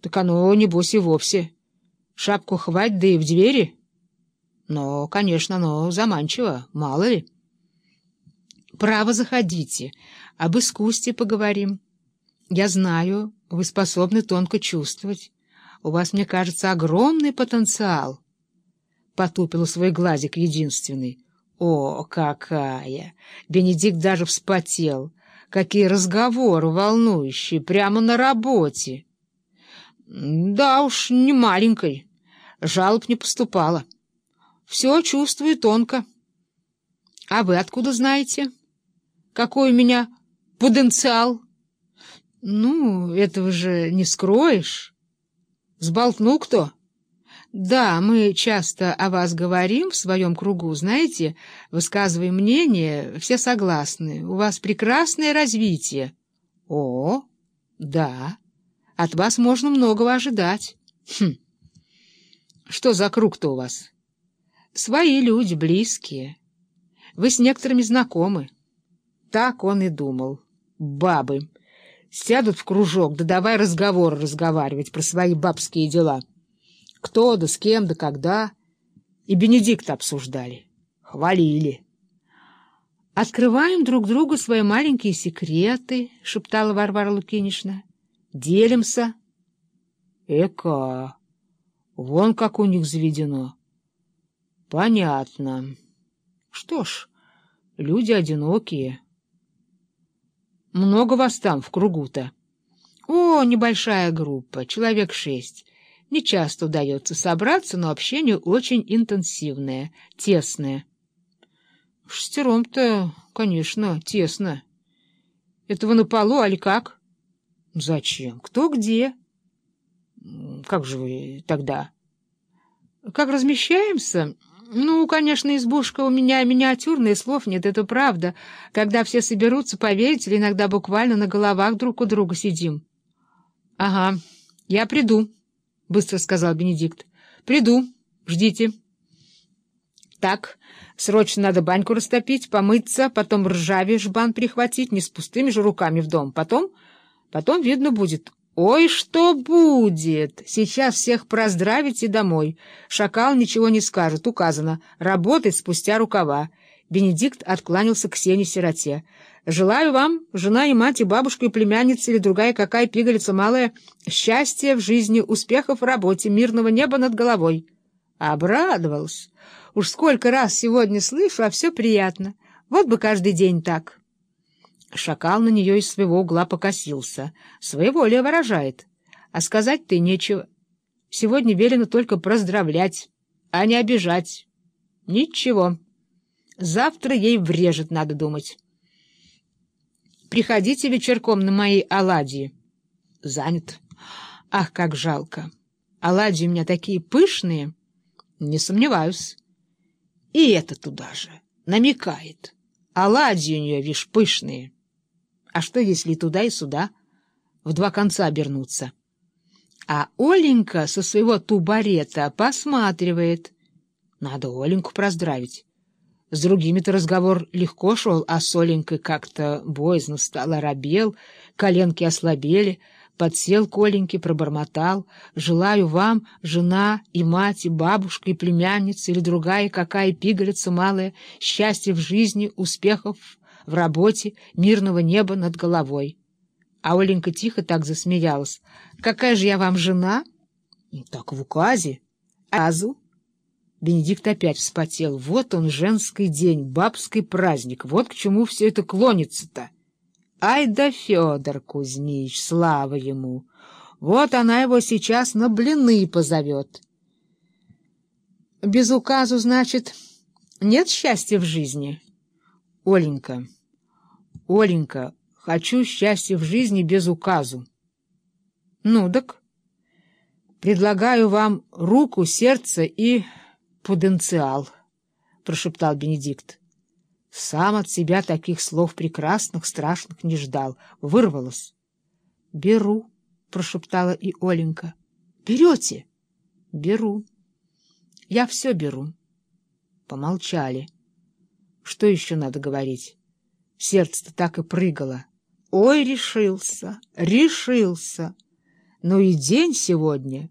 Так оно, небось, и вовсе. Шапку хвать, да и в двери. Но, конечно, но заманчиво, мало ли. Право, заходите, об искусстве поговорим. Я знаю, вы способны тонко чувствовать. У вас, мне кажется, огромный потенциал. Потупила свой глазик единственный. О, какая! Бенедикт даже вспотел. Какие разговоры волнующие, прямо на работе. Да уж, не маленькой. Жалоб не поступало. Все чувствую тонко. А вы откуда знаете? Какой у меня потенциал? Ну, этого же не скроешь. Сболтнул кто? Да, мы часто о вас говорим в своем кругу, знаете, высказываем мнение, все согласны. У вас прекрасное развитие. О, да, от вас можно многого ожидать. Хм. Что за круг-то у вас? Свои люди, близкие. Вы с некоторыми знакомы. Так он и думал. Бабы. Сядут в кружок, да давай разговор разговаривать про свои бабские дела. Кто да с кем да когда. И Бенедикта обсуждали. Хвалили. «Открываем друг другу свои маленькие секреты», — шептала Варвара Лукинишна. «Делимся». «Эка, вон как у них заведено». «Понятно. Что ж, люди одинокие». «Много вас там в кругу-то?» «О, небольшая группа, человек шесть». Не часто удается собраться, но общение очень интенсивное, тесное. Шестером-то, конечно, тесно. Этого на полу, али как? Зачем? Кто где? Как же вы тогда? Как размещаемся? Ну, конечно, избушка у меня миниатюрная, слов нет, это правда. Когда все соберутся, поверите ли, иногда буквально на головах друг у друга сидим. Ага, я приду. — быстро сказал Бенедикт. — Приду. Ждите. Так, срочно надо баньку растопить, помыться, потом ржаве жбан прихватить, не с пустыми же руками в дом. Потом, потом видно будет. Ой, что будет! Сейчас всех проздравите домой. Шакал ничего не скажет, указано. Работать спустя рукава. Бенедикт откланялся к Сене-сироте. «Желаю вам, жена и мать, и бабушка, и племянница, или другая какая пигалица малая, счастья в жизни, успехов в работе, мирного неба над головой». Обрадовался. Уж сколько раз сегодня слышу, а все приятно. Вот бы каждый день так. Шакал на нее из своего угла покосился. Своеволие выражает. А сказать-то нечего. Сегодня велено только поздравлять, а не обижать. Ничего. Завтра ей врежет, надо думать. Приходите вечерком на мои оладьи. Занят. Ах, как жалко. Оладьи у меня такие пышные. Не сомневаюсь. И это туда же. Намекает. Оладьи у нее, вишь, пышные. А что, если туда, и сюда? В два конца обернуться. А Оленька со своего тубарета посматривает. Надо Оленьку поздравить. С другими-то разговор легко шел, а с Оленькой как-то боязно стало, робел, коленки ослабели, подсел к Оленьке, пробормотал. «Желаю вам, жена и мать, и бабушка, и племянница, или другая какая пигалица малая, счастья в жизни, успехов в работе, мирного неба над головой». А Оленька тихо так засмеялась. «Какая же я вам жена?» «Так в указе». «Азу?» Бенедикт опять вспотел. Вот он, женский день, бабский праздник. Вот к чему все это клонится-то. Ай да Федор Кузьмич, слава ему! Вот она его сейчас на блины позовет. Без указу, значит, нет счастья в жизни? Оленька, Оленька, хочу счастья в жизни без указу. Ну, так предлагаю вам руку, сердце и потенциал, — прошептал Бенедикт. Сам от себя таких слов прекрасных, страшных не ждал. Вырвалось. — Беру, — прошептала и Оленька. — Берете? — Беру. — Я все беру. Помолчали. Что еще надо говорить? Сердце-то так и прыгало. Ой, решился, решился. но и день сегодня